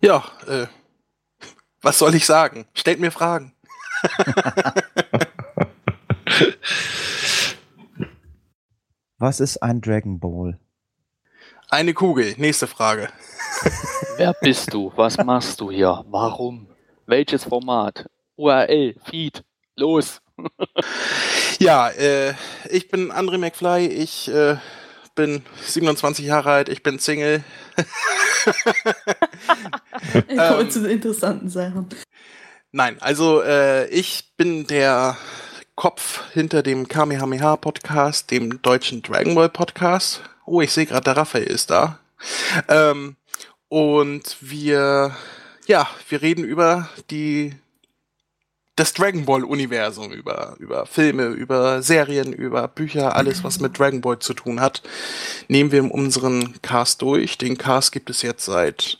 Ja, äh, was soll ich sagen? Stellt mir Fragen. Was ist ein Dragon Ball? Eine Kugel. Nächste Frage. Wer bist du? Was machst du hier? Warum? Welches Format? URL, Feed, los. ja, äh, ich bin André McFly. Ich äh, bin 27 Jahre alt. Ich bin Single. ich komme ähm, zu den interessanten Sachen. Nein, also äh, ich bin der Kopf hinter dem Kamehameha Podcast, dem deutschen Dragon Ball Podcast. Oh, ich sehe gerade, der Raphael ist da. Ähm, und wir, ja, wir reden über die das Dragon Ball Universum, über, über Filme, über Serien, über Bücher, alles, was mit Dragon Ball zu tun hat, nehmen wir in unseren Cast durch. Den Cast gibt es jetzt seit,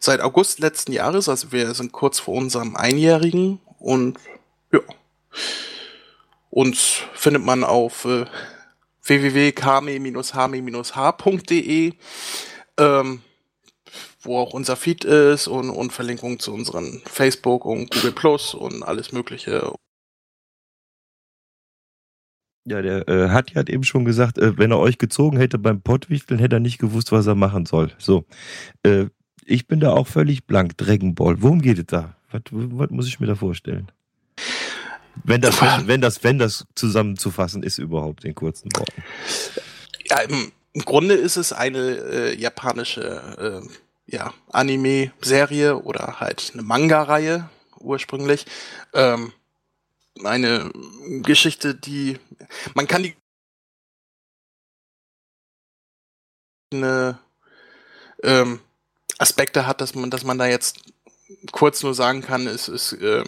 seit August letzten Jahres, also wir sind kurz vor unserem Einjährigen und ja. Uns findet man auf äh, www.kame-hme-h.de. Ähm, wo auch unser Feed ist und, und Verlinkungen zu unseren Facebook und Google Plus und alles Mögliche. Ja, der äh, Hatti hat eben schon gesagt, äh, wenn er euch gezogen hätte beim Pottwichteln, hätte er nicht gewusst, was er machen soll. So, äh, ich bin da auch völlig blank. Dragon Ball, worum geht es da? Was, was muss ich mir da vorstellen? Wenn das, wenn das, wenn das zusammenzufassen ist überhaupt in kurzen Worten. Ja, im, im Grunde ist es eine äh, japanische äh, ja, Anime-Serie oder halt eine Manga-Reihe ursprünglich. Ähm, eine Geschichte, die man kann die eine ähm, Aspekte hat, dass man, dass man da jetzt kurz nur sagen kann, es, es äh,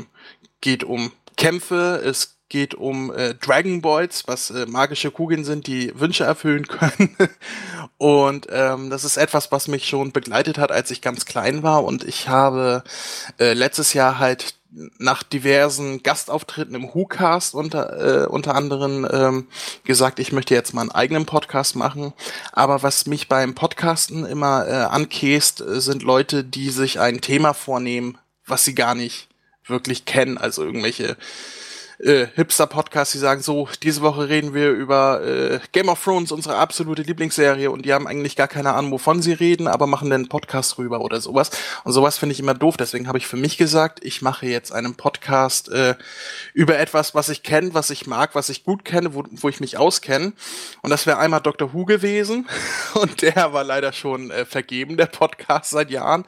geht um Kämpfe, es geht um äh, Dragon Balls, was äh, magische Kugeln sind, die Wünsche erfüllen können. und ähm, das ist etwas, was mich schon begleitet hat, als ich ganz klein war. Und ich habe äh, letztes Jahr halt nach diversen Gastauftritten im WhoCast unter, äh, unter anderem ähm, gesagt, ich möchte jetzt mal einen eigenen Podcast machen. Aber was mich beim Podcasten immer äh, ankäst, äh, sind Leute, die sich ein Thema vornehmen, was sie gar nicht wirklich kennen. Also irgendwelche äh, Hipster-Podcasts, die sagen so, diese Woche reden wir über äh, Game of Thrones, unsere absolute Lieblingsserie und die haben eigentlich gar keine Ahnung, wovon sie reden, aber machen den Podcast rüber oder sowas. Und sowas finde ich immer doof. Deswegen habe ich für mich gesagt, ich mache jetzt einen Podcast äh, über etwas, was ich kenne, was ich mag, was ich gut kenne, wo, wo ich mich auskenne. Und das wäre einmal Dr. Who gewesen. Und der war leider schon äh, vergeben, der Podcast seit Jahren.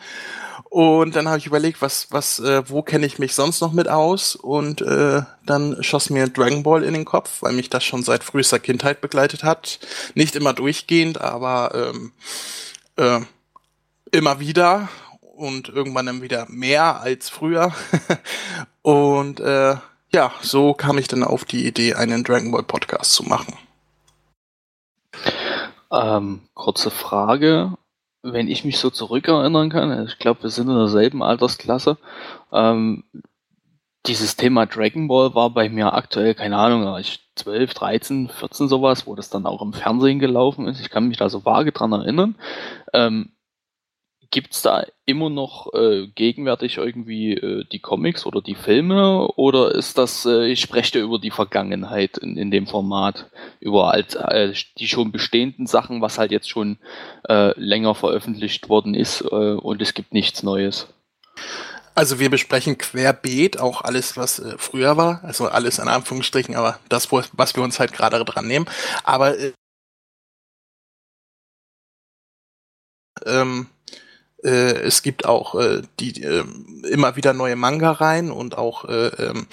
Und dann habe ich überlegt, was, was, äh, wo kenne ich mich sonst noch mit aus? Und äh, dann schoss mir Dragon Ball in den Kopf, weil mich das schon seit frühester Kindheit begleitet hat. Nicht immer durchgehend, aber ähm, äh, immer wieder und irgendwann dann wieder mehr als früher. und äh, ja, so kam ich dann auf die Idee, einen Dragon Ball Podcast zu machen. Ähm, kurze Frage wenn ich mich so zurückerinnern kann, ich glaube, wir sind in derselben Altersklasse, ähm, dieses Thema Dragon Ball war bei mir aktuell, keine Ahnung, ich 12, 13, 14 sowas, wo das dann auch im Fernsehen gelaufen ist. Ich kann mich da so vage dran erinnern. Ähm, Gibt es da immer noch äh, gegenwärtig irgendwie äh, die Comics oder die Filme oder ist das, äh, ich spreche über die Vergangenheit in, in dem Format, über alt, äh, die schon bestehenden Sachen, was halt jetzt schon äh, länger veröffentlicht worden ist äh, und es gibt nichts Neues? Also wir besprechen querbeet auch alles, was äh, früher war, also alles in Anführungsstrichen, aber das, was wir uns halt gerade dran nehmen. Aber äh, ähm, äh, es gibt auch äh, die äh, immer wieder neue Manga rein und auch äh, ähm,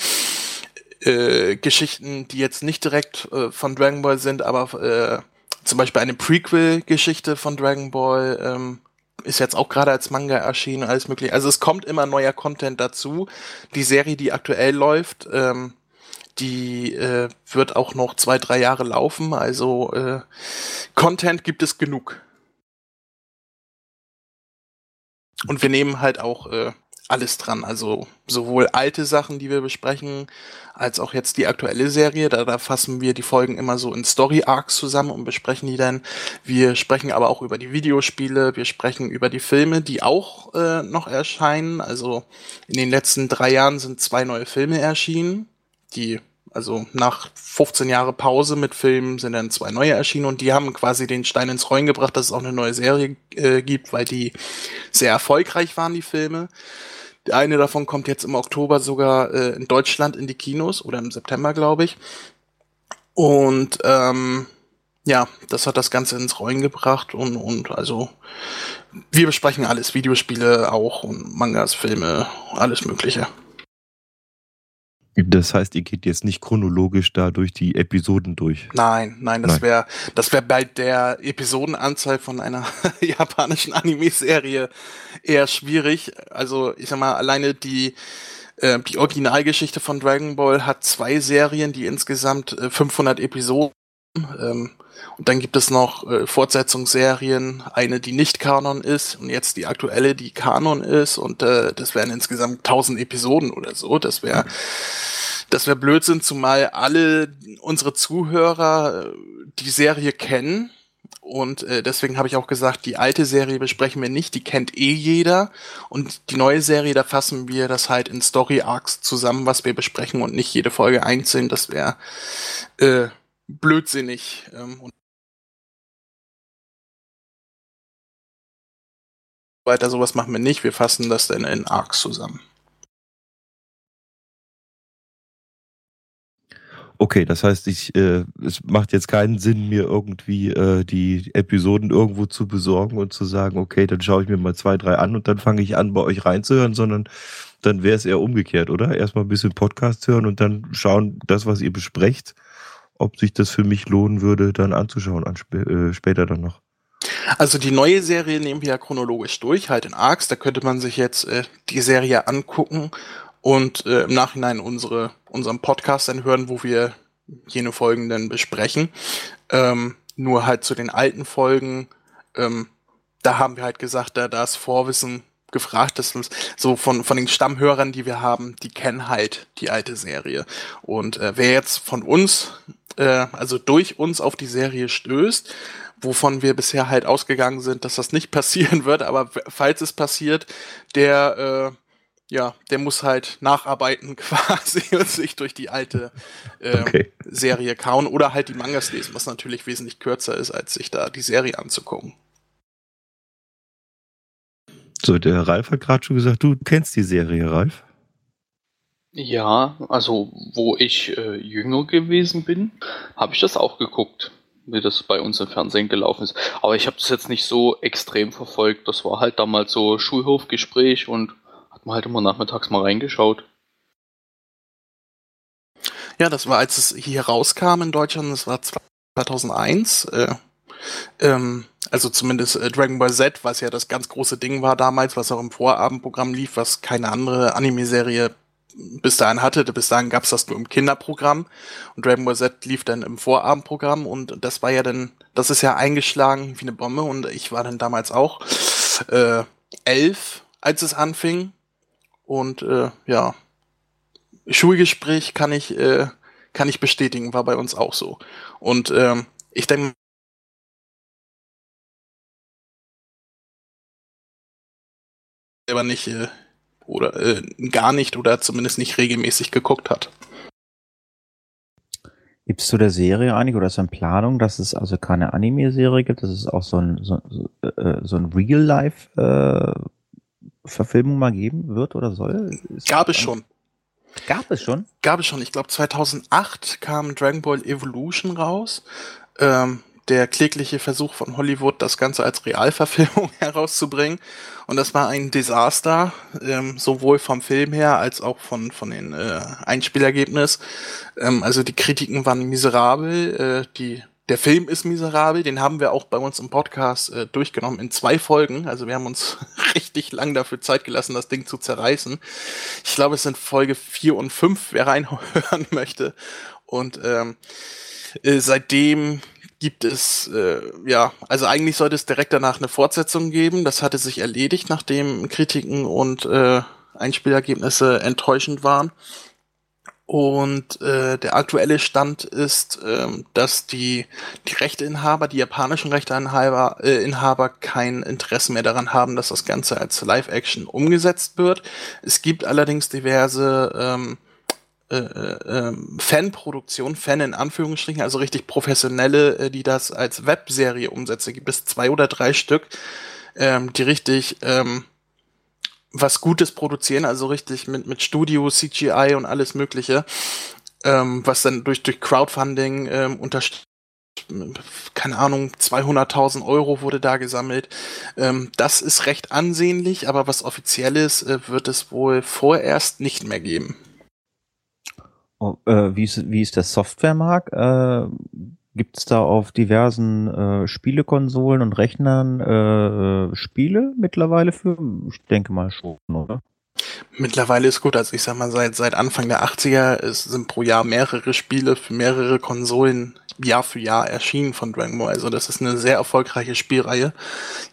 äh, Geschichten, die jetzt nicht direkt äh, von Dragon Ball sind, aber äh, zum Beispiel eine Prequel-Geschichte von Dragon Ball ähm, ist jetzt auch gerade als Manga erschienen, alles mögliche. Also es kommt immer neuer Content dazu. Die Serie, die aktuell läuft, ähm, die äh, wird auch noch zwei, drei Jahre laufen. Also äh, Content gibt es genug. Und wir nehmen halt auch äh, alles dran. Also sowohl alte Sachen, die wir besprechen, als auch jetzt die aktuelle Serie. Da, da fassen wir die Folgen immer so in Story Arcs zusammen und besprechen die dann. Wir sprechen aber auch über die Videospiele, wir sprechen über die Filme, die auch äh, noch erscheinen. Also in den letzten drei Jahren sind zwei neue Filme erschienen, die also nach 15 Jahre Pause mit Filmen sind dann zwei neue erschienen und die haben quasi den Stein ins Rollen gebracht, dass es auch eine neue Serie äh, gibt, weil die sehr erfolgreich waren, die Filme. Der eine davon kommt jetzt im Oktober sogar äh, in Deutschland in die Kinos oder im September, glaube ich. Und ähm, ja, das hat das Ganze ins Rollen gebracht und, und also wir besprechen alles, Videospiele auch und Mangas, Filme, alles Mögliche. Das heißt, ihr geht jetzt nicht chronologisch da durch die Episoden durch. Nein, nein, das wäre das wäre bei der Episodenanzahl von einer japanischen Anime-Serie eher schwierig. Also ich sag mal, alleine die äh, die Originalgeschichte von Dragon Ball hat zwei Serien, die insgesamt äh, 500 Episoden ähm, und dann gibt es noch äh, Fortsetzungsserien, eine, die nicht Kanon ist und jetzt die aktuelle, die Kanon ist und äh, das wären insgesamt 1000 Episoden oder so. Das wäre das wäre Blödsinn, zumal alle unsere Zuhörer äh, die Serie kennen. Und äh, deswegen habe ich auch gesagt, die alte Serie besprechen wir nicht, die kennt eh jeder. Und die neue Serie, da fassen wir das halt in Story Arcs zusammen, was wir besprechen und nicht jede Folge einzeln. Das wäre äh, blödsinnig. Ähm, und weiter sowas machen wir nicht. Wir fassen das dann in Arcs zusammen. Okay, das heißt, ich, äh, es macht jetzt keinen Sinn, mir irgendwie äh, die Episoden irgendwo zu besorgen und zu sagen, okay, dann schaue ich mir mal zwei, drei an und dann fange ich an, bei euch reinzuhören, sondern dann wäre es eher umgekehrt, oder? Erstmal ein bisschen Podcast hören und dann schauen, das, was ihr besprecht, ob sich das für mich lohnen würde, dann anzuschauen, an, äh, später dann noch. Also die neue Serie nehmen wir ja chronologisch durch, halt in Arcs. Da könnte man sich jetzt äh, die Serie angucken und äh, im Nachhinein unsere, unseren Podcast dann hören, wo wir jene Folgen dann besprechen. Ähm, nur halt zu den alten Folgen, ähm, da haben wir halt gesagt, da das Vorwissen gefragt ist, so von, von den Stammhörern, die wir haben, die kennen halt die alte Serie. Und äh, wer jetzt von uns, äh, also durch uns auf die Serie stößt, wovon wir bisher halt ausgegangen sind, dass das nicht passieren wird, aber falls es passiert, der äh, ja, der muss halt nacharbeiten quasi und sich durch die alte äh, okay. Serie kauen oder halt die Mangas lesen, was natürlich wesentlich kürzer ist, als sich da die Serie anzugucken. So, der Ralf hat gerade schon gesagt, du kennst die Serie, Ralf? Ja, also wo ich äh, jünger gewesen bin, habe ich das auch geguckt, wie das bei uns im Fernsehen gelaufen ist. Aber ich habe das jetzt nicht so extrem verfolgt. Das war halt damals so Schulhofgespräch und hat man halt immer nachmittags mal reingeschaut. Ja, das war, als es hier rauskam in Deutschland, das war 2001. Äh, ähm, also zumindest äh, Dragon Ball Z, was ja das ganz große Ding war damals, was auch im Vorabendprogramm lief, was keine andere Anime-Serie bis dahin hatte. Bis dahin gab es das nur im Kinderprogramm. Und Dragon Ball Z lief dann im Vorabendprogramm. Und das war ja dann, das ist ja eingeschlagen wie eine Bombe. Und ich war dann damals auch äh, elf, als es anfing. Und äh, ja, Schulgespräch kann ich äh, kann ich bestätigen, war bei uns auch so. Und ähm, ich denke selber nicht äh, oder äh, gar nicht oder zumindest nicht regelmäßig geguckt hat. Gibt es zu der Serie einig oder ist in Planung, dass es also keine Anime-Serie gibt, dass es auch so ein, so, äh, so ein Real-Life-Verfilmung äh, mal geben wird oder soll? Ist Gab es schon. Gab es schon? Gab es schon. Ich glaube 2008 kam Dragon Ball Evolution raus. Ähm, der klägliche Versuch von Hollywood, das Ganze als Realverfilmung herauszubringen. Und das war ein Desaster, ähm, sowohl vom Film her als auch von, von den äh, Einspielergebnis. Ähm, also die Kritiken waren miserabel, äh, die der Film ist miserabel, den haben wir auch bei uns im Podcast äh, durchgenommen in zwei Folgen. Also wir haben uns richtig lang dafür Zeit gelassen, das Ding zu zerreißen. Ich glaube, es sind Folge vier und fünf, wer reinhören möchte. Und ähm, äh, seitdem gibt es, äh, ja, also eigentlich sollte es direkt danach eine Fortsetzung geben. Das hatte sich erledigt, nachdem Kritiken und äh, Einspielergebnisse enttäuschend waren. Und äh, der aktuelle Stand ist, ähm, dass die, die Rechteinhaber, die japanischen Rechteinhaber äh, Inhaber kein Interesse mehr daran haben, dass das Ganze als Live-Action umgesetzt wird. Es gibt allerdings diverse ähm, äh, äh, ähm, Fanproduktion, Fan in Anführungsstrichen, also richtig professionelle, äh, die das als Webserie umsetzen. Gibt es zwei oder drei Stück, ähm, die richtig ähm, was Gutes produzieren, also richtig mit, mit Studio, CGI und alles Mögliche, ähm, was dann durch, durch Crowdfunding ähm, unterstützt keine Ahnung, 200.000 Euro wurde da gesammelt. Ähm, das ist recht ansehnlich, aber was offizielles äh, wird es wohl vorerst nicht mehr geben. Äh, wie, ist, wie ist der Softwaremarkt? Äh, Gibt es da auf diversen äh, Spielekonsolen und Rechnern äh, Spiele mittlerweile für? Ich denke mal schon, oder? Mittlerweile ist gut, also ich sag mal, seit, seit Anfang der 80er ist, sind pro Jahr mehrere Spiele für mehrere Konsolen Jahr für Jahr erschienen von Dragon Ball. Also das ist eine sehr erfolgreiche Spielreihe.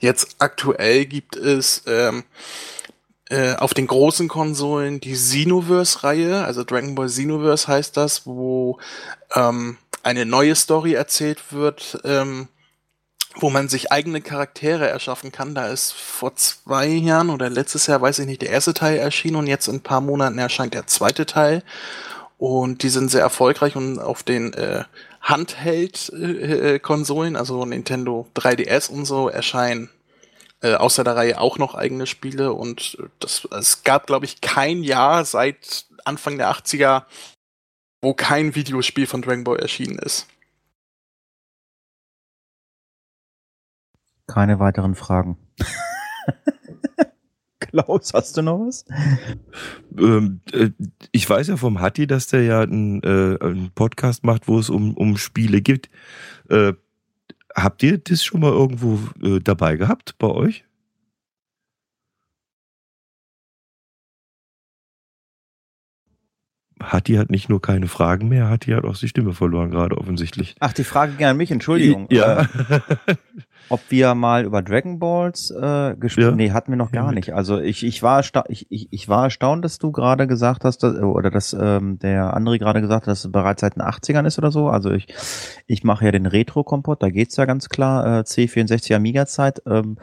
Jetzt aktuell gibt es ähm, äh, auf den großen Konsolen die Xenoverse-Reihe, also Dragon Ball Xenoverse heißt das, wo ähm, eine neue Story erzählt wird, ähm, wo man sich eigene Charaktere erschaffen kann. Da ist vor zwei Jahren oder letztes Jahr, weiß ich nicht, der erste Teil erschienen und jetzt in ein paar Monaten erscheint der zweite Teil. Und die sind sehr erfolgreich und auf den äh, Handheld-Konsolen, äh, also Nintendo 3DS und so, erscheinen äh, außer der Reihe auch noch eigene Spiele und das, es gab, glaube ich, kein Jahr seit Anfang der 80er, wo kein Videospiel von Dragon Ball erschienen ist. Keine weiteren Fragen. Klaus, hast du noch was? Ähm, äh, ich weiß ja vom Hatti, dass der ja einen, äh, einen Podcast macht, wo es um, um Spiele geht. Äh, Habt ihr das schon mal irgendwo äh, dabei gehabt bei euch? Hatti hat nicht nur keine Fragen mehr, Hatti hat auch die Stimme verloren gerade offensichtlich. Ach, die Frage ging an mich, Entschuldigung. Ja. Ob wir mal über Dragon Balls äh, gespielt Ja. Nee, hatten wir noch gar Ja, nicht. Also ich, ich, war ich, ich, ich war erstaunt, dass du gerade gesagt hast, dass, oder dass ähm, der André gerade gesagt hat, dass es bereits seit den 80ern ist oder so. Also ich, ich mache ja den Retro-Kompott, da geht's ja ganz klar, äh, C64 Amiga-Zeit. Ähm,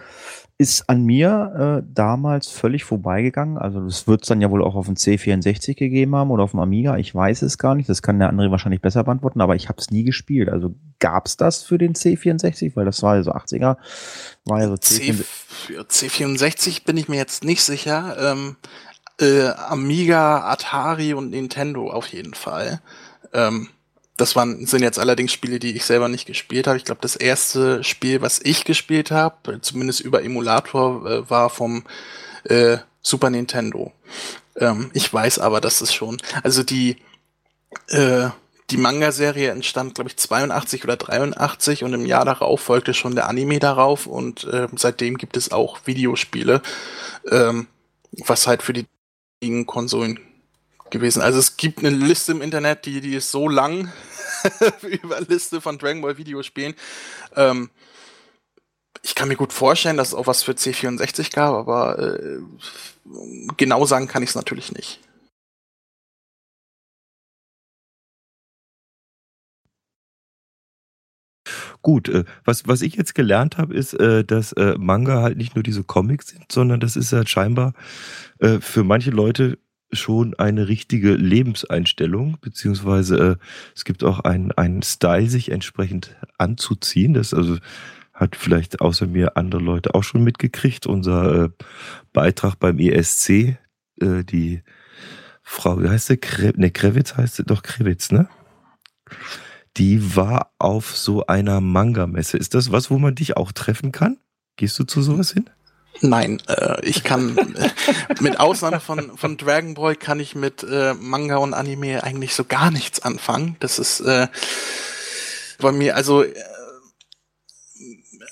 ist an mir äh, damals völlig vorbeigegangen. Also das wird es dann ja wohl auch auf dem C64 gegeben haben oder auf dem Amiga. Ich weiß es gar nicht. Das kann der andere wahrscheinlich besser beantworten, aber ich habe es nie gespielt. Also gab's das für den C64? Weil das war ja so 80er, war ja so C, C64. für C64 bin ich mir jetzt nicht sicher. Ähm, äh, Amiga, Atari und Nintendo auf jeden Fall. Ähm, das waren, sind jetzt allerdings Spiele, die ich selber nicht gespielt habe. Ich glaube, das erste Spiel, was ich gespielt habe, zumindest über Emulator, äh, war vom äh, Super Nintendo. Ähm, ich weiß aber, dass es schon, also die äh, die Manga-Serie entstand, glaube ich, 82 oder 83 und im Jahr darauf folgte schon der Anime darauf und äh, seitdem gibt es auch Videospiele, ähm, was halt für die Konsolen gewesen. Also es gibt eine Liste im Internet, die, die ist so lang über Liste von Dragon Ball Videospielen. Ähm, ich kann mir gut vorstellen, dass es auch was für C64 gab, aber äh, genau sagen kann ich es natürlich nicht. Gut, äh, was, was ich jetzt gelernt habe, ist, äh, dass äh, Manga halt nicht nur diese Comics sind, sondern das ist halt scheinbar für manche Leute schon eine richtige Lebenseinstellung, beziehungsweise äh, es gibt auch einen, einen Style, sich entsprechend anzuziehen. Das also hat vielleicht außer mir andere Leute auch schon mitgekriegt. Unser äh, Beitrag beim ESC, äh, die Frau, wie heißt sie? Kre ne, Krewitz heißt sie doch Krewitz, ne? Die war auf so einer Manga-Messe. Ist das was, wo man dich auch treffen kann? Gehst du zu sowas hin? Nein, äh, ich kann äh, mit Ausnahme von, von Dragon Ball kann ich mit äh, Manga und Anime eigentlich so gar nichts anfangen. Das ist äh, bei mir, also äh,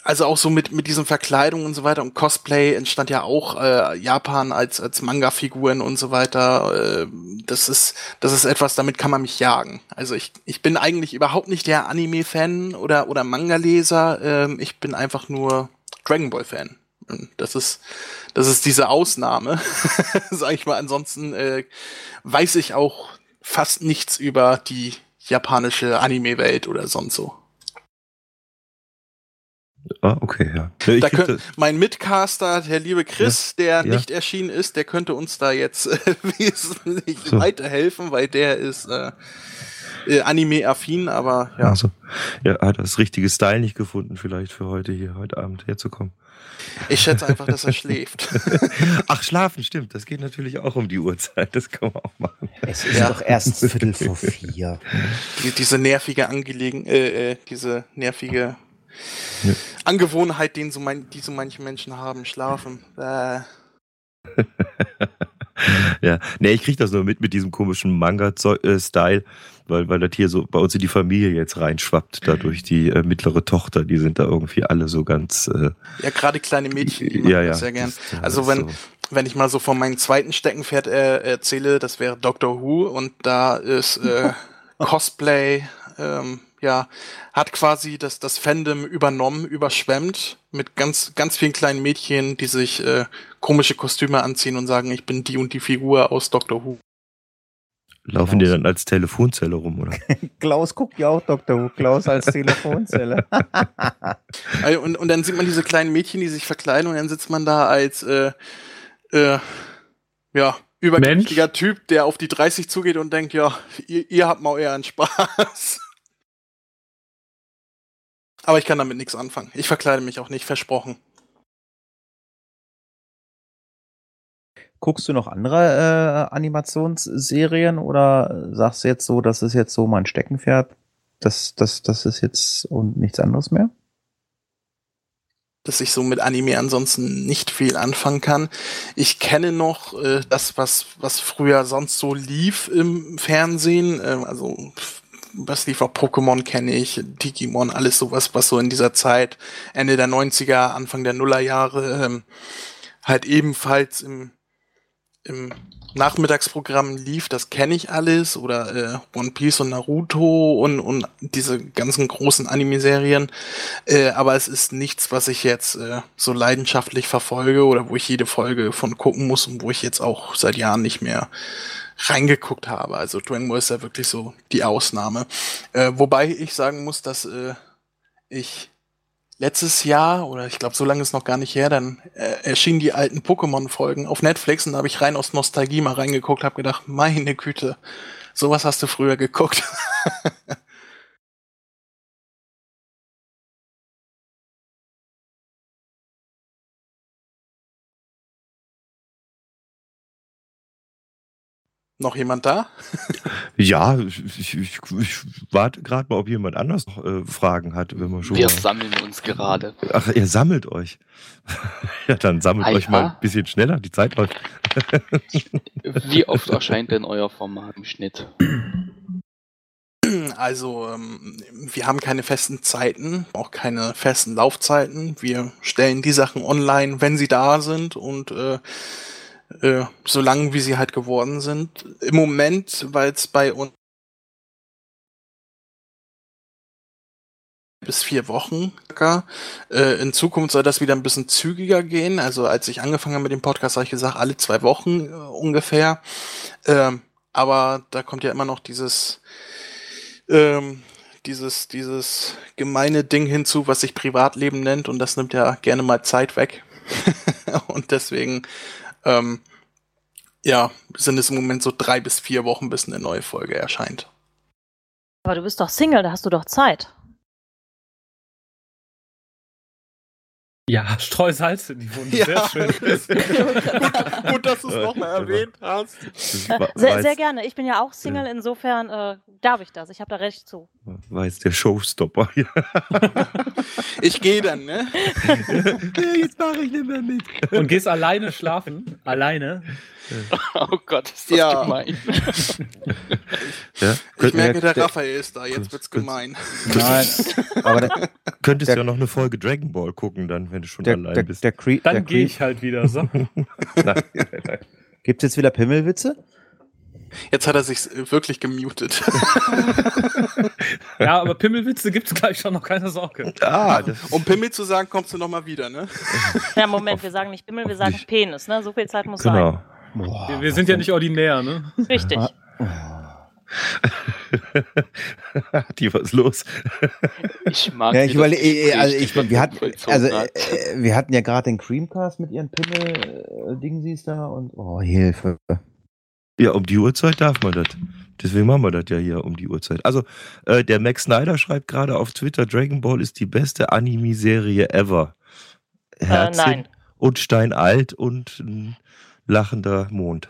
also auch so mit mit diesen Verkleidungen und so weiter und Cosplay entstand ja auch äh, Japan als als Manga-Figuren und so weiter. Äh, das ist das ist etwas, damit kann man mich jagen. Also ich ich bin eigentlich überhaupt nicht der Anime-Fan oder oder Manga-Leser. Ähm, ich bin einfach nur Dragon Ball-Fan. Das ist, das ist diese Ausnahme, sag ich mal. Ansonsten äh, weiß ich auch fast nichts über die japanische Anime-Welt oder sonst so. Ah, okay, ja. ja da könnt, mein Mitcaster, der liebe Chris, ja, der ja. nicht erschienen ist, der könnte uns da jetzt äh, wesentlich so. weiterhelfen, weil der ist äh, äh, Anime-affin, aber ja. Also, ja, hat das richtige Style nicht gefunden, vielleicht für heute hier, heute Abend herzukommen. Ich schätze einfach, dass er schläft. Ach, schlafen, stimmt. Das geht natürlich auch um die Uhrzeit. Das kann man auch machen. Es ist ja. doch erst Viertel vor vier. Die, diese nervige Angelegen, äh, äh, diese nervige ja. Angewohnheit, den so mein, die so manche Menschen haben, schlafen. Äh. ja, nee, ich krieg das nur mit mit diesem komischen Manga-Style, weil, weil das hier so bei uns in die Familie jetzt reinschwappt, dadurch die äh, mittlere Tochter, die sind da irgendwie alle so ganz. Äh, ja, gerade kleine Mädchen, die ja, ja, sehr gern. Das, also wenn, so. wenn ich mal so von meinem zweiten Steckenpferd äh, erzähle, das wäre Doctor Who und da ist äh, Cosplay, ähm, ja, hat quasi das, das Fandom übernommen, überschwemmt mit ganz, ganz vielen kleinen Mädchen, die sich äh, komische Kostüme anziehen und sagen, ich bin die und die Figur aus Doctor Who. Laufen die dann als Telefonzelle rum, oder? Klaus guckt ja auch Dr. Who, Klaus als Telefonzelle. Also, und, und dann sieht man diese kleinen Mädchen, die sich verkleiden und dann sitzt man da als äh, äh, ja, übergewichtiger Typ, der auf die 30 zugeht und denkt, ja, ihr, ihr habt mal eher einen Spaß. Aber ich kann damit nichts anfangen. Ich verkleide mich auch nicht, versprochen. Guckst du noch andere äh, Animationsserien oder sagst du jetzt so, das ist jetzt so mein Steckenpferd? Das, das, das ist jetzt und nichts anderes mehr? dass ich so mit Anime ansonsten nicht viel anfangen kann. Ich kenne noch äh, das, was, was früher sonst so lief im Fernsehen. Äh, also was lief auch Pokémon kenne ich, Digimon, alles sowas, was so in dieser Zeit, Ende der 90er, Anfang der Nullerjahre, ähm, halt ebenfalls im, im Nachmittagsprogramm lief, das kenne ich alles, oder äh, One Piece und Naruto und, und diese ganzen großen Anime-Serien. Äh, aber es ist nichts, was ich jetzt äh, so leidenschaftlich verfolge oder wo ich jede Folge von gucken muss und wo ich jetzt auch seit Jahren nicht mehr reingeguckt habe. Also Dragon Ball ist ja wirklich so die Ausnahme. Äh, wobei ich sagen muss, dass äh, ich letztes Jahr, oder ich glaube, so lange ist noch gar nicht her, dann äh, erschienen die alten Pokémon-Folgen auf Netflix und da habe ich rein aus Nostalgie mal reingeguckt, habe gedacht, meine Güte, sowas hast du früher geguckt. Noch jemand da? ja, ich, ich, ich warte gerade mal, ob jemand anders noch äh, Fragen hat, wenn man schon. Wir mal... sammeln uns gerade. Ach, ihr sammelt euch. ja, dann sammelt Hi, euch mal ein bisschen schneller, die Zeit läuft. Wie oft erscheint denn euer Format im Schnitt? Also, ähm, wir haben keine festen Zeiten, auch keine festen Laufzeiten. Wir stellen die Sachen online, wenn sie da sind und äh, äh, so lang wie sie halt geworden sind. Im Moment, weil es bei uns bis vier Wochen. Äh, in Zukunft soll das wieder ein bisschen zügiger gehen. Also als ich angefangen habe mit dem Podcast, habe ich gesagt, alle zwei Wochen äh, ungefähr. Ähm, aber da kommt ja immer noch dieses, ähm, dieses, dieses gemeine Ding hinzu, was sich Privatleben nennt und das nimmt ja gerne mal Zeit weg. und deswegen ähm, ja, sind es im Moment so drei bis vier Wochen, bis eine neue Folge erscheint. Aber du bist doch Single, da hast du doch Zeit. Ja, Streusalz in die Wunde, ja. sehr schön. gut, gut, dass du es nochmal erwähnt hast. Sehr, sehr, gerne. Ich bin ja auch Single, insofern äh, darf ich das. Ich habe da recht zu. War jetzt der Showstopper. ich gehe dann, ne? jetzt mache ich nicht mehr mit. Und gehst alleine schlafen? Alleine? Oh Gott, ist das ja. gemein. ja, ich merke, der, der Raphael ist da, jetzt wird's gemein. Nein, aber da, könntest du ja noch eine Folge Dragon Ball gucken, dann, wenn du schon der, allein der, bist. Der Cre dann gehe ich halt wieder, so. Gibt es jetzt wieder Pimmelwitze? Jetzt hat er sich wirklich gemutet. ja, aber Pimmelwitze gibt es gleich schon noch, keine Sorge. Ah, um Pimmel zu sagen, kommst du nochmal wieder, ne? Ja, Moment, wir sagen nicht Pimmel, wir sagen nicht. Penis, ne? So viel Zeit muss genau. sein. Boah, wir, wir sind ja nicht ordinär, ne? Richtig. Die was los? Ich mag ja, ich überle äh, also ich, wir hatten also äh, wir hatten ja gerade den Creamcast mit ihren Pimmel äh, Dingen siehst da und oh Hilfe. Ja, um die Uhrzeit darf man das. Deswegen machen wir das ja hier um die Uhrzeit. Also, äh, der Max Snyder schreibt gerade auf Twitter, Dragon Ball ist die beste Anime-Serie ever. Herzchen äh, nein. Und Steinalt und ein lachender Mond.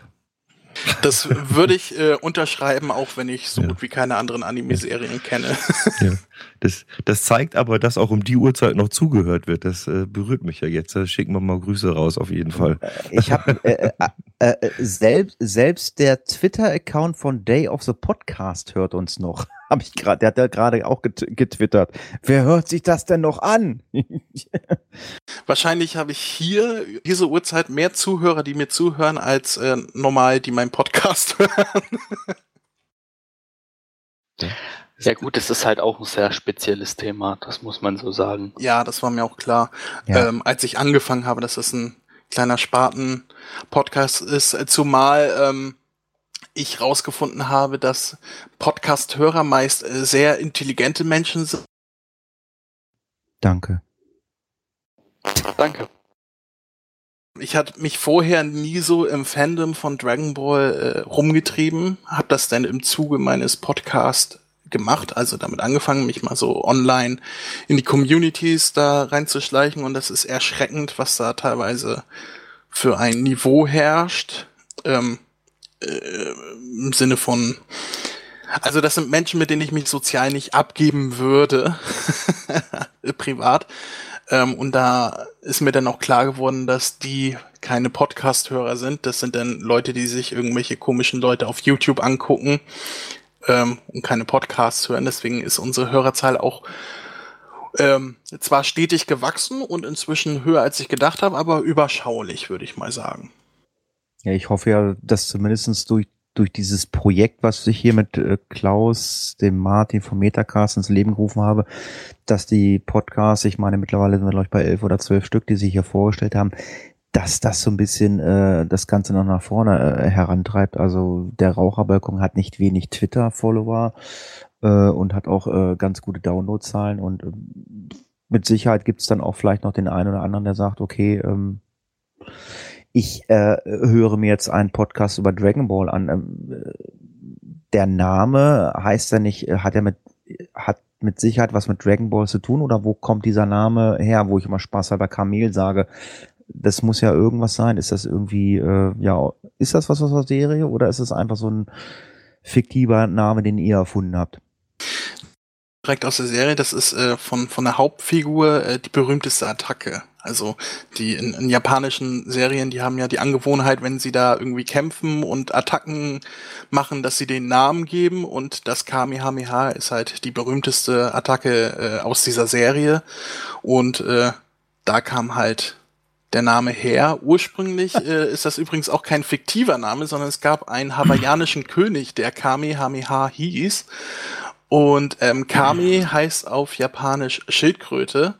Das würde ich äh, unterschreiben, auch wenn ich so ja. gut wie keine anderen Anime-Serien kenne. Ja. Das, das zeigt aber, dass auch um die Uhrzeit noch zugehört wird. Das äh, berührt mich ja jetzt. Da schicken wir mal Grüße raus, auf jeden Fall. Äh, ich habe äh, äh, äh, selbst, selbst der Twitter-Account von Day of the Podcast hört uns noch. Hab ich gerade, der hat ja gerade auch getwittert. Wer hört sich das denn noch an? Wahrscheinlich habe ich hier diese Uhrzeit mehr Zuhörer, die mir zuhören, als äh, normal, die meinen Podcast hören. Ja gut, es ist halt auch ein sehr spezielles Thema, das muss man so sagen. Ja, das war mir auch klar. Ja. Ähm, als ich angefangen habe, dass es ein kleiner Spaten-Podcast ist, zumal ähm, ich rausgefunden habe, dass Podcast-Hörer meist äh, sehr intelligente Menschen sind. Danke. Danke. Ich hatte mich vorher nie so im Fandom von Dragon Ball äh, rumgetrieben, habe das dann im Zuge meines Podcasts gemacht, also damit angefangen, mich mal so online in die Communities da reinzuschleichen und das ist erschreckend, was da teilweise für ein Niveau herrscht. Ähm, äh, im Sinne von, also das sind Menschen, mit denen ich mich sozial nicht abgeben würde, privat. Ähm, und da ist mir dann auch klar geworden, dass die keine Podcast-Hörer sind. Das sind dann Leute, die sich irgendwelche komischen Leute auf YouTube angucken ähm, und keine Podcasts hören. Deswegen ist unsere Hörerzahl auch ähm, zwar stetig gewachsen und inzwischen höher als ich gedacht habe, aber überschaulich, würde ich mal sagen. Ja, ich hoffe ja, dass zumindest durch, durch dieses Projekt, was ich hier mit äh, Klaus, dem Martin vom Metacast ins Leben gerufen habe, dass die Podcasts, ich meine, mittlerweile sind wir, glaube ich, bei elf oder zwölf Stück, die sich hier vorgestellt haben, dass das so ein bisschen äh, das Ganze noch nach vorne äh, herantreibt. Also der Raucherbalkon hat nicht wenig Twitter-Follower äh, und hat auch äh, ganz gute Downloadzahlen und äh, mit Sicherheit gibt es dann auch vielleicht noch den einen oder anderen, der sagt, okay, ähm, ich äh, höre mir jetzt einen Podcast über Dragon Ball an. Ähm, der Name heißt ja nicht, hat er mit, hat mit Sicherheit was mit Dragon Ball zu tun oder wo kommt dieser Name her, wo ich immer Spaß halber Kamel sage? Das muss ja irgendwas sein. Ist das irgendwie, äh, ja, ist das was aus der Serie oder ist es einfach so ein fiktiver Name, den ihr erfunden habt? Direkt aus der Serie, das ist äh, von, von der Hauptfigur äh, die berühmteste Attacke. Also die in, in japanischen Serien, die haben ja die Angewohnheit, wenn sie da irgendwie kämpfen und Attacken machen, dass sie den Namen geben und das Kamehameha ist halt die berühmteste Attacke äh, aus dieser Serie und äh, da kam halt der Name her. Ursprünglich äh, ist das übrigens auch kein fiktiver Name, sondern es gab einen hawaiianischen König, der Kamehameha hieß und ähm, Kami heißt auf Japanisch Schildkröte.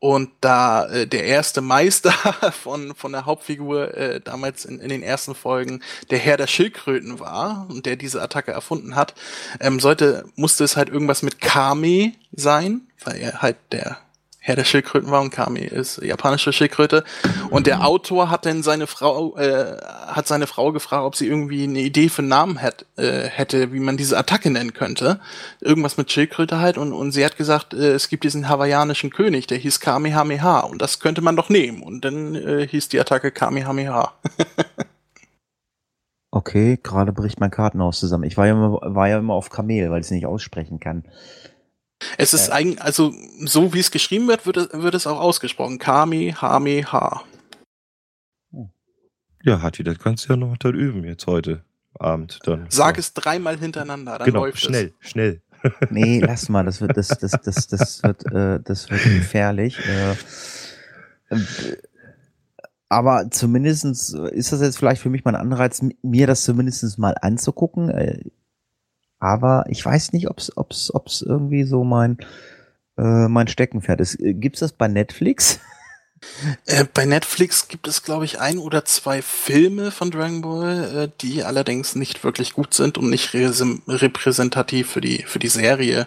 Und da äh, der erste Meister von, von der Hauptfigur äh, damals in, in den ersten Folgen der Herr der Schildkröten war und der diese Attacke erfunden hat, ähm, sollte, musste es halt irgendwas mit Kami sein, weil er halt der Herr der Schildkröten war und Kami ist japanische Schildkröte. Und der Autor hat dann seine Frau, äh, hat seine Frau gefragt, ob sie irgendwie eine Idee für einen Namen hätt, äh, hätte, wie man diese Attacke nennen könnte. Irgendwas mit Schildkröte halt. Und, und sie hat gesagt, äh, es gibt diesen hawaiianischen König, der hieß Kamehameha. Und das könnte man doch nehmen. Und dann äh, hieß die Attacke Kamehameha. okay, gerade bricht mein Kartenhaus zusammen. Ich war ja immer, war ja immer auf Kamel, weil ich es nicht aussprechen kann. Es ist eigentlich, also so wie es geschrieben wird, wird es, wird es auch ausgesprochen. Kami, Hami, Ha. Ja, Hati, das kannst du ja noch dann üben jetzt heute Abend dann. Sag ja. es dreimal hintereinander, dann genau, läuft schnell, es. schnell. Nee, lass mal, das wird, das, das, das, das wird, äh, das wird gefährlich. Äh, aber zumindestens ist das jetzt vielleicht für mich mal ein Anreiz, mir das zumindest mal anzugucken. Aber ich weiß nicht, ob es ob's, ob's irgendwie so mein, äh, mein Steckenpferd ist. Äh, gibt's das bei Netflix? Äh, bei Netflix gibt es, glaube ich, ein oder zwei Filme von Dragon Ball, äh, die allerdings nicht wirklich gut sind und nicht repräsentativ für die, für die Serie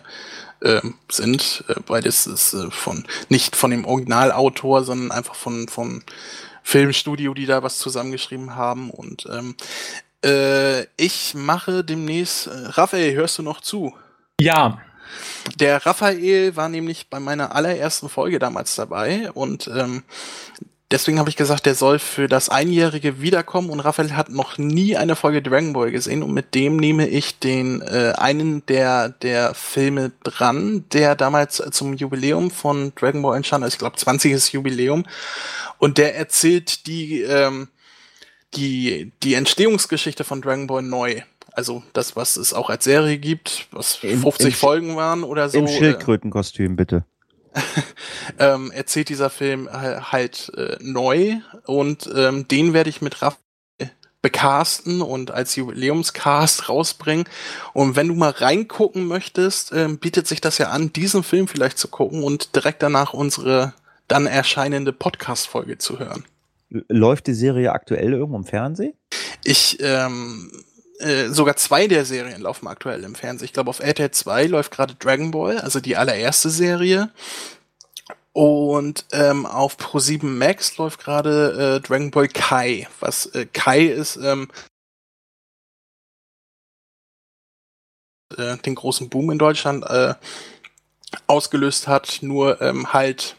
äh, sind, äh, weil das ist äh, von, nicht von dem Originalautor, sondern einfach von, von Filmstudio, die da was zusammengeschrieben haben und ähm, äh, ich mache demnächst, äh, Raphael, hörst du noch zu? Ja. Der Raphael war nämlich bei meiner allerersten Folge damals dabei und ähm, deswegen habe ich gesagt, der soll für das Einjährige wiederkommen und Raphael hat noch nie eine Folge Dragon Ball gesehen und mit dem nehme ich den äh, einen der der Filme dran, der damals zum Jubiläum von Dragon Ball entstanden ist, ich glaube 20. Jubiläum und der erzählt die ähm, die die Entstehungsgeschichte von Dragon Ball neu. Also das, was es auch als Serie gibt, was 50 Im, Folgen waren oder so. Im äh, Schildkrötenkostüm, bitte. ähm, erzählt dieser Film halt äh, neu und ähm, den werde ich mit Raff becasten und als Jubiläumscast rausbringen. Und wenn du mal reingucken möchtest, äh, bietet sich das ja an, diesen Film vielleicht zu gucken und direkt danach unsere dann erscheinende Podcast-Folge zu hören. Läuft die Serie aktuell irgendwo im Fernsehen? Ich ähm, äh, sogar zwei der Serien laufen aktuell im Fernsehen. Ich glaube, auf RTL 2 läuft gerade Dragon Ball, also die allererste Serie. Und ähm, auf Pro7 Max läuft gerade äh, Dragon Ball Kai. Was äh, Kai ist, ähm, äh, den großen Boom in Deutschland äh, ausgelöst hat, nur ähm, halt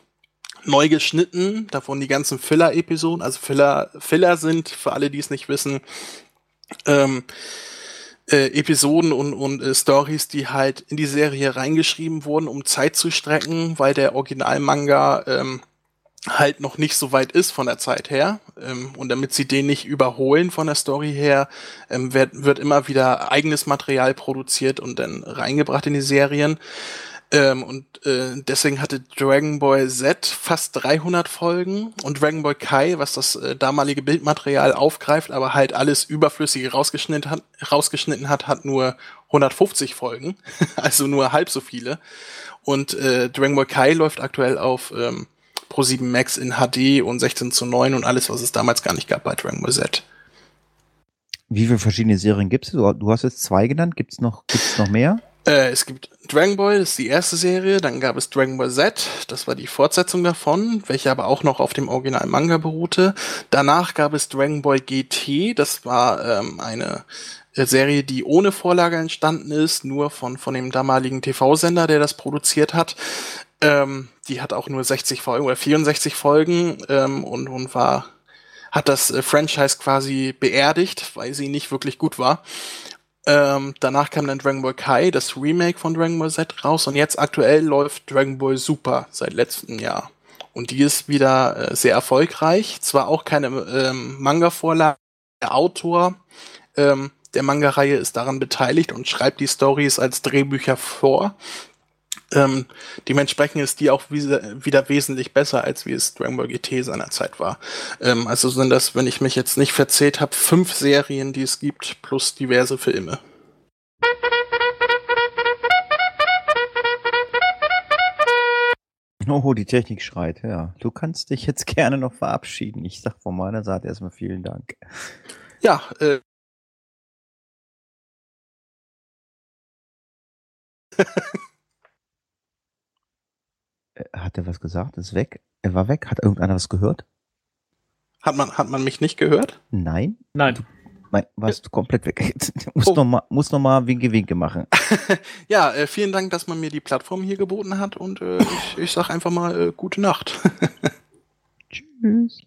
neu geschnitten. Davon die ganzen Filler-Episoden. Also Filler, Filler sind, für alle, die es nicht wissen, ähm, äh, Episoden und, und äh, Stories, die halt in die Serie reingeschrieben wurden, um Zeit zu strecken, weil der Originalmanga ähm, halt noch nicht so weit ist von der Zeit her. Ähm, und damit sie den nicht überholen von der Story her, ähm, wird, wird immer wieder eigenes Material produziert und dann reingebracht in die Serien. Ähm, und äh, deswegen hatte Dragon Ball Z fast 300 Folgen und Dragon Ball Kai, was das äh, damalige Bildmaterial aufgreift, aber halt alles Überflüssige rausgeschnitten hat, rausgeschnitten hat, hat nur 150 Folgen, also nur halb so viele. Und äh, Dragon Ball Kai läuft aktuell auf ähm, Pro7 Max in HD und 16 zu 9 und alles, was es damals gar nicht gab bei Dragon Ball Z. Wie viele verschiedene Serien gibt es? Du hast jetzt zwei genannt. Gibt es noch, gibt's noch mehr? Äh, es gibt Dragon Ball, das ist die erste Serie, dann gab es Dragon Ball Z, das war die Fortsetzung davon, welche aber auch noch auf dem Original Manga beruhte. Danach gab es Dragon Ball GT, das war ähm, eine äh, Serie, die ohne Vorlage entstanden ist, nur von, von dem damaligen TV-Sender, der das produziert hat. Ähm, die hat auch nur 60 Folgen oder 64 Folgen ähm, und, und war hat das äh, Franchise quasi beerdigt, weil sie nicht wirklich gut war. Ähm, danach kam dann Dragon Ball Kai, das Remake von Dragon Ball Z raus und jetzt aktuell läuft Dragon Ball Super seit letztem Jahr. Und die ist wieder äh, sehr erfolgreich. Zwar auch keine ähm, Manga-Vorlage, der Autor ähm, der Manga-Reihe ist daran beteiligt und schreibt die Stories als Drehbücher vor. Ähm, dementsprechend ist die auch wieder wesentlich besser, als wie es Dragon Ball GT seinerzeit war. Ähm, also sind das, wenn ich mich jetzt nicht verzählt habe, fünf Serien, die es gibt, plus diverse Filme. Oh, die Technik schreit, ja. Du kannst dich jetzt gerne noch verabschieden. Ich sag von meiner Seite erstmal vielen Dank. Ja, äh. Äh, hat er was gesagt? Ist weg? Er war weg? Hat irgendeiner was gehört? Hat man, hat man mich nicht gehört? Nein? Nein. Du, mein, warst du komplett weg. Du musst oh. nochmal noch mal Winke Winke machen. ja, äh, vielen Dank, dass man mir die Plattform hier geboten hat und äh, ich, ich sag einfach mal äh, gute Nacht. Tschüss.